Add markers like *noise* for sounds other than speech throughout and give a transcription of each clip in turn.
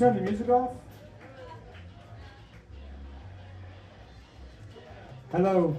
Turn the music off? Hello.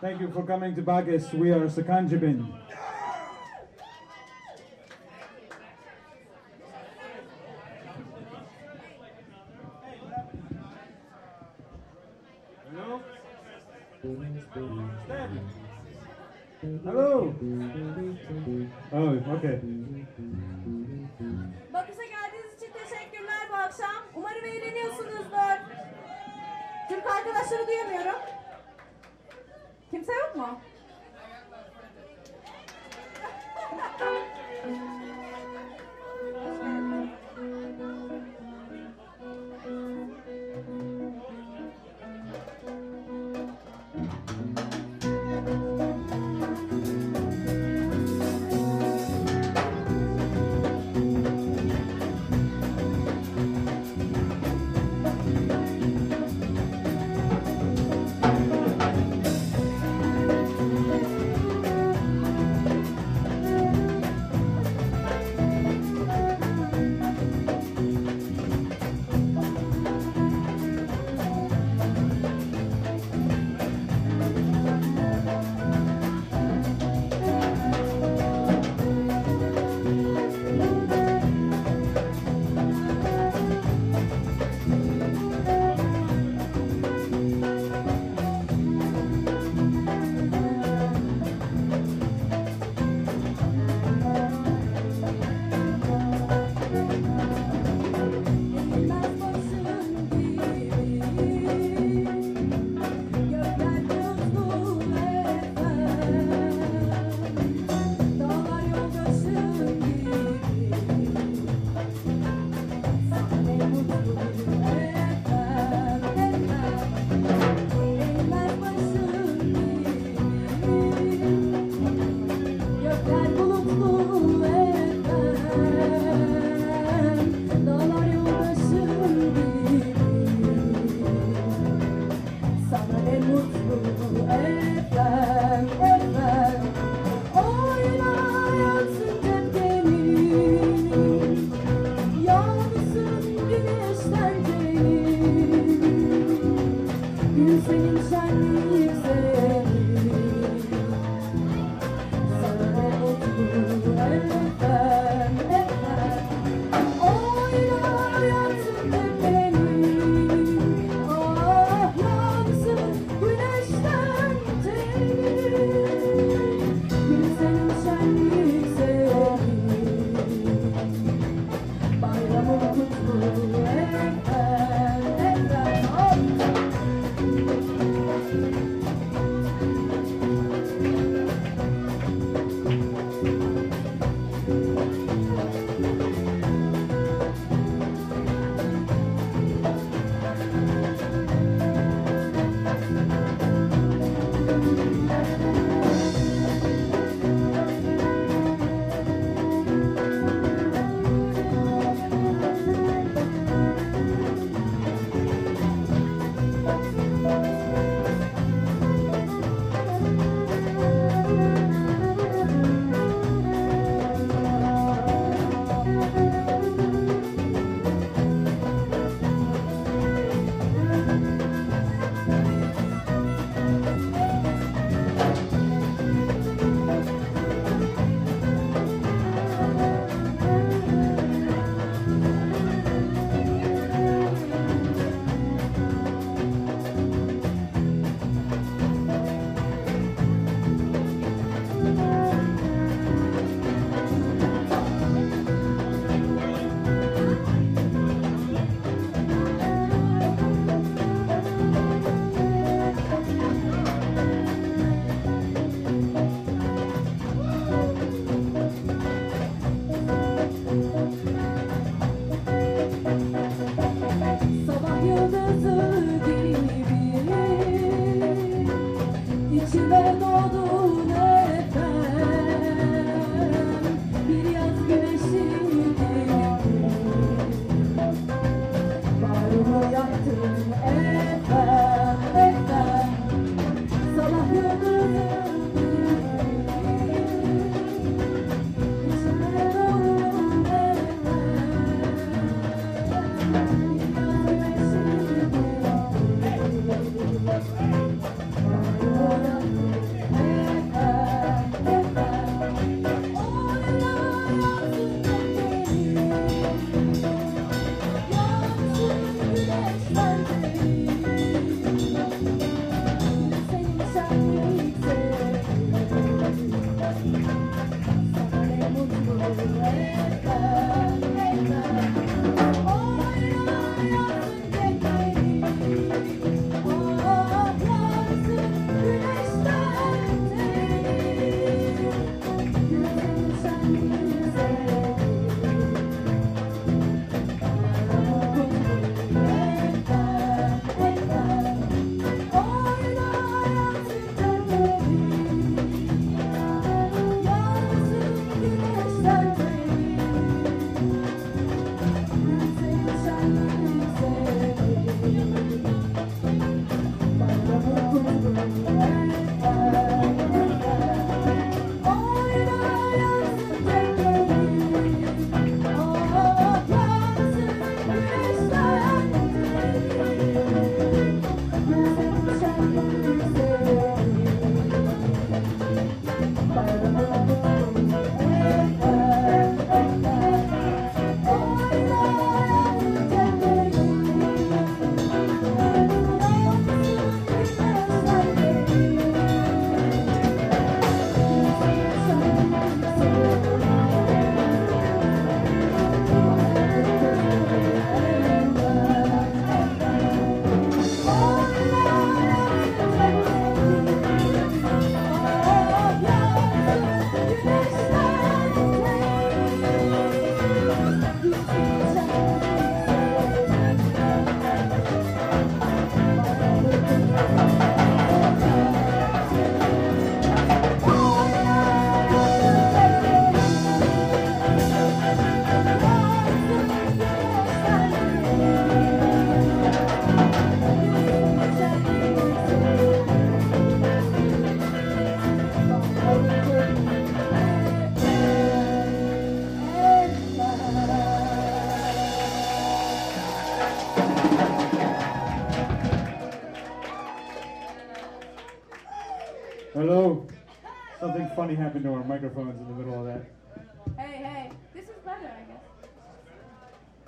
Thank you for coming to Bacchus. We are Sakanjabin. Hello? Hello? Oh, okay. Bakış'a geldiğiniz için teşekkürler bu akşam. Umarım eğleniyorsunuzdur. Türk arkadaşları duyamıyorum. Kimse yok mu? *laughs*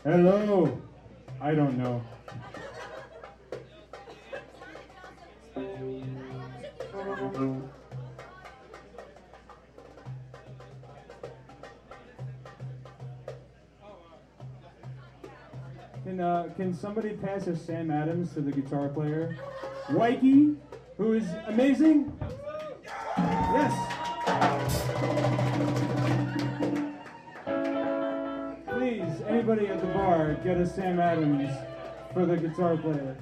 Hello. I don't know. Can uh, can somebody pass a Sam Adams to the guitar player, Wakey, who is amazing? Yes. Anybody at the bar, get a Sam Adams for the guitar player.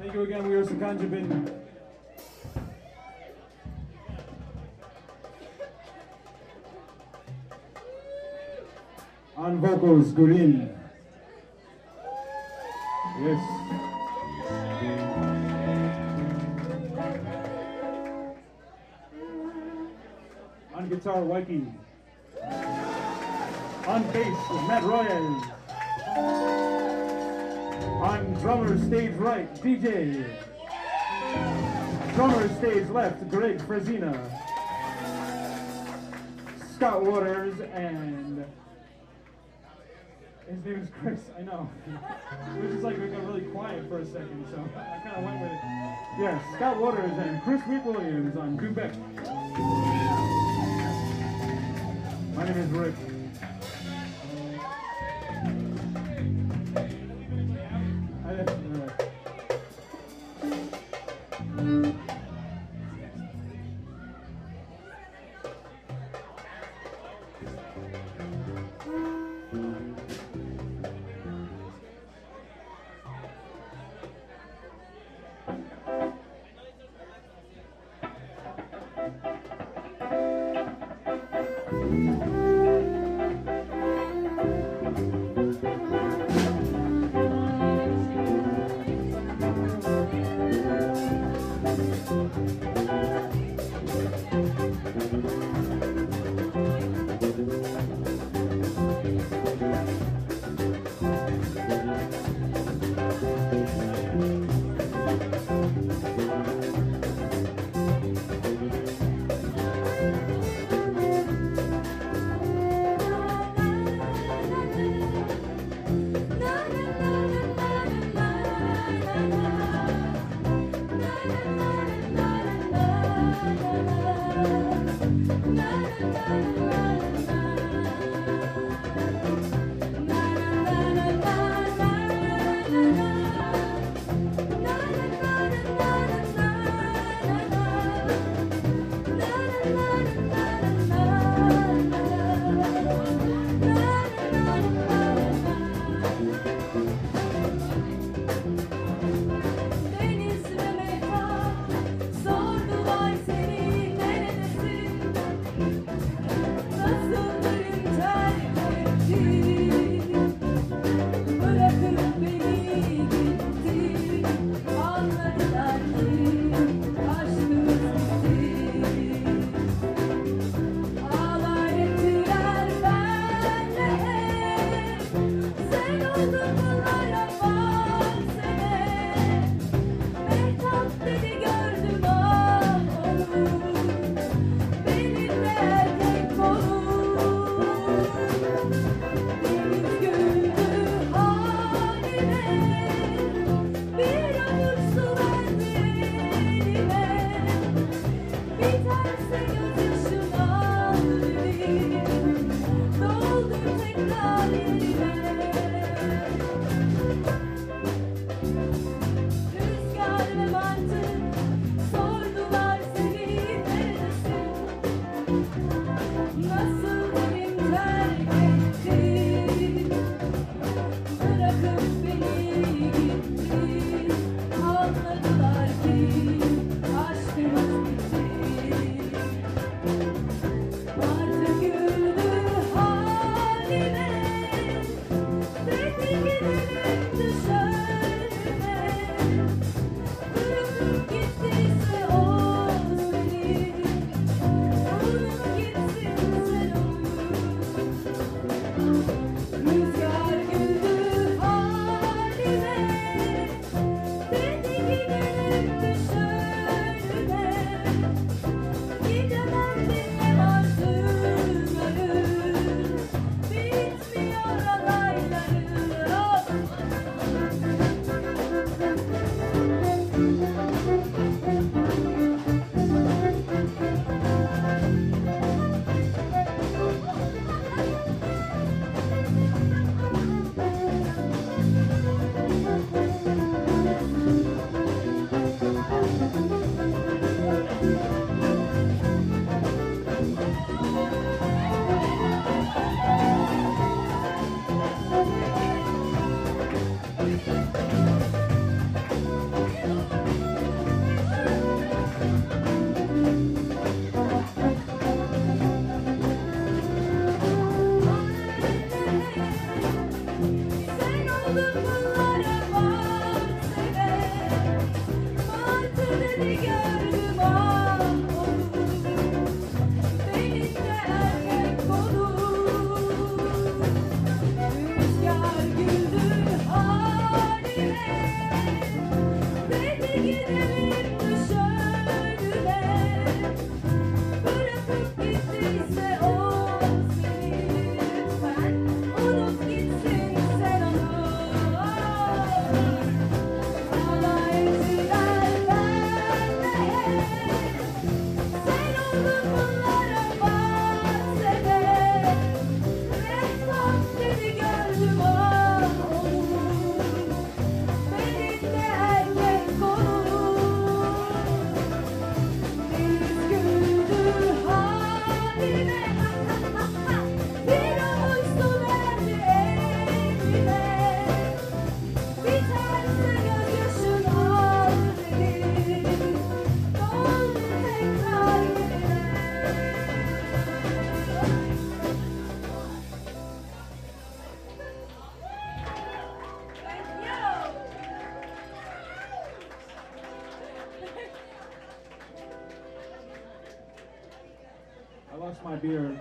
Thank you again, Wio Sakanjabin. On vocals, Gurin. Yes. On guitar, Waiki. On bass, Matt Royal. Drummer, stage right, DJ. Drummer, stage left, Greg Frazina. Scott Waters and his name is Chris. I know. it was just like we got really quiet for a second, so I kind of went with it. Yeah, Scott Waters and Chris Wheat Williams on Quebec. My name is Rick.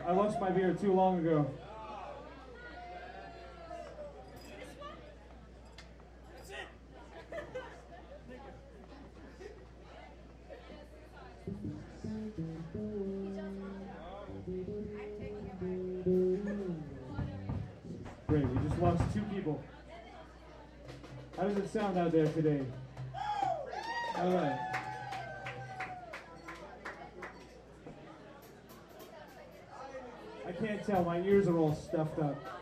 I lost my beard too long ago. Great, we just lost two people. How does it sound out there today? All right. Tell. My ears are all stuffed up.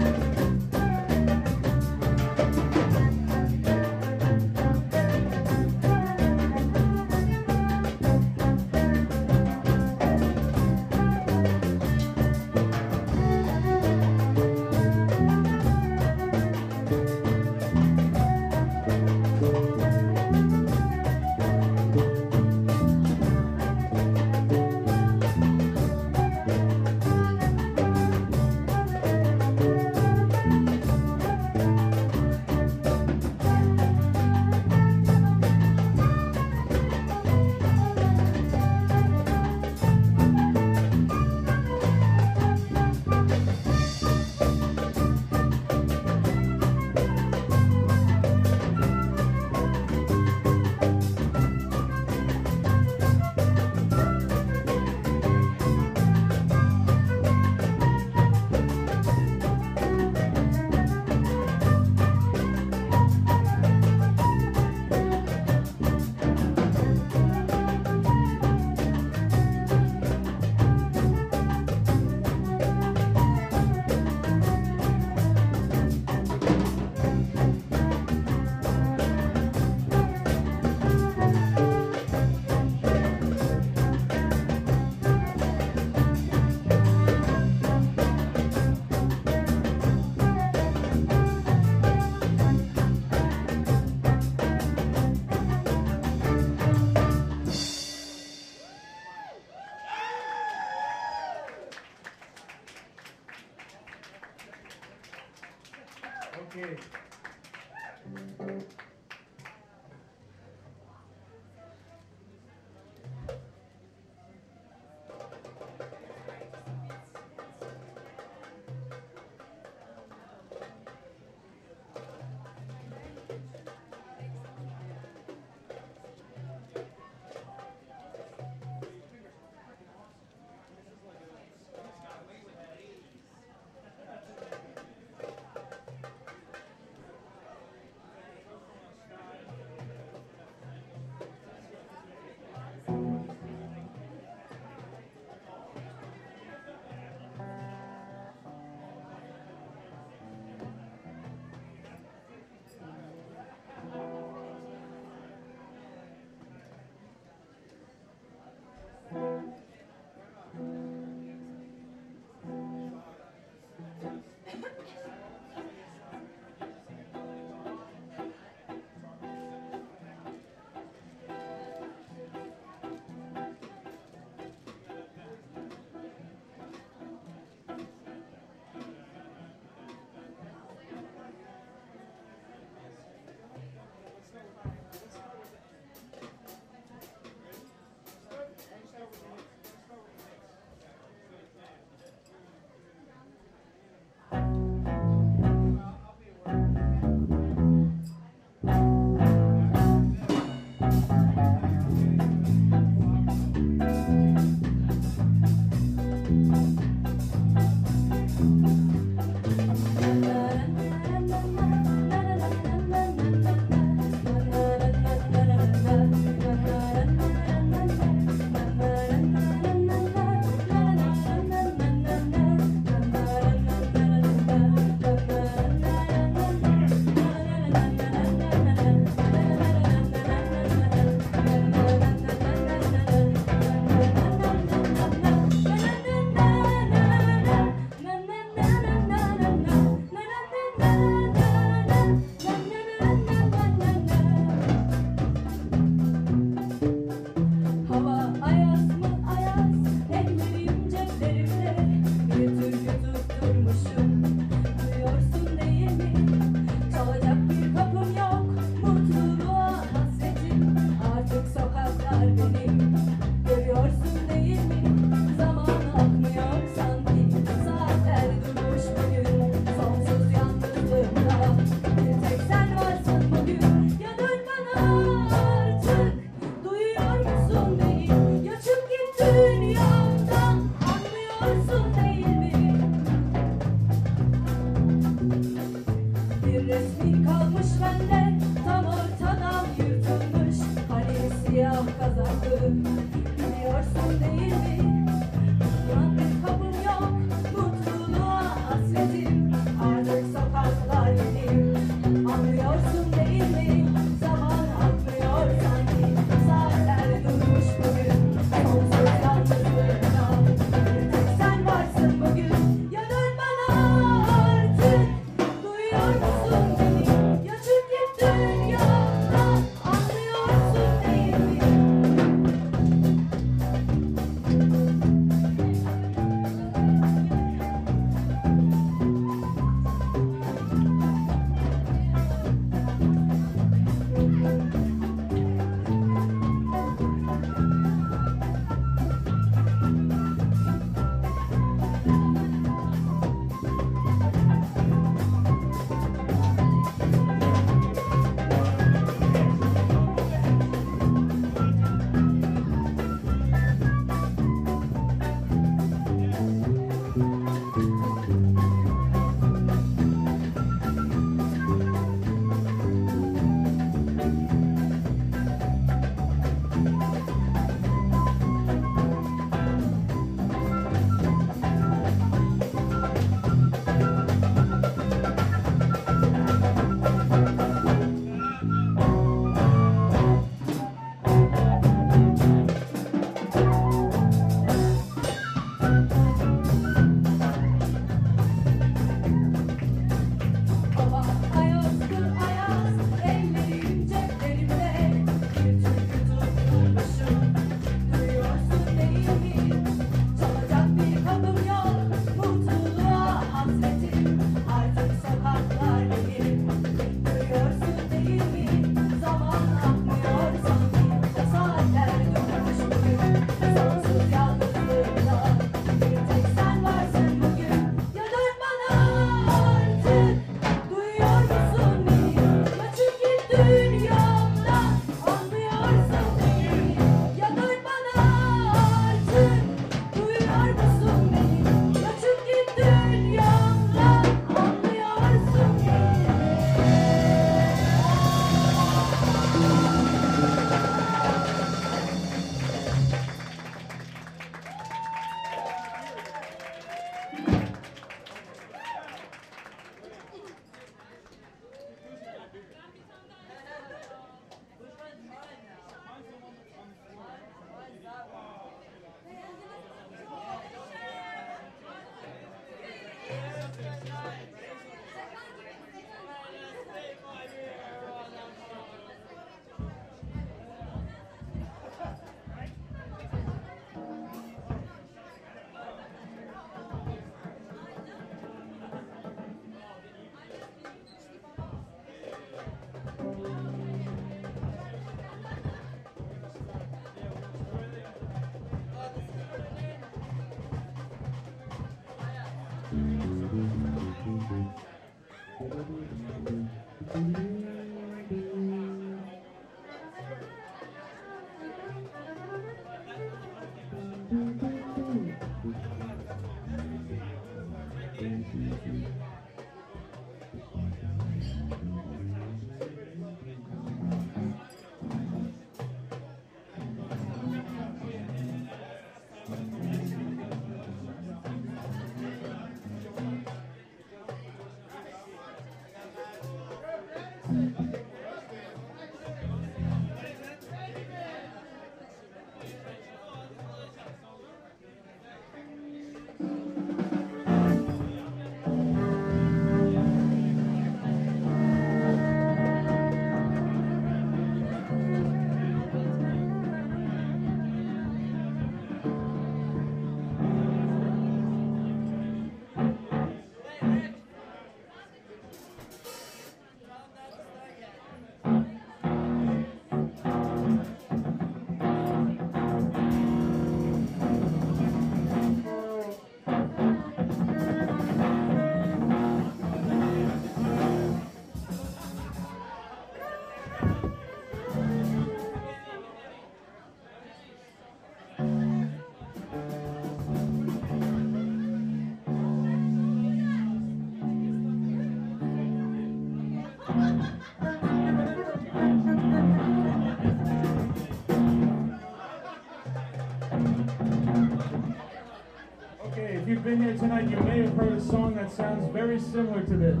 Heard a song that sounds very similar to this.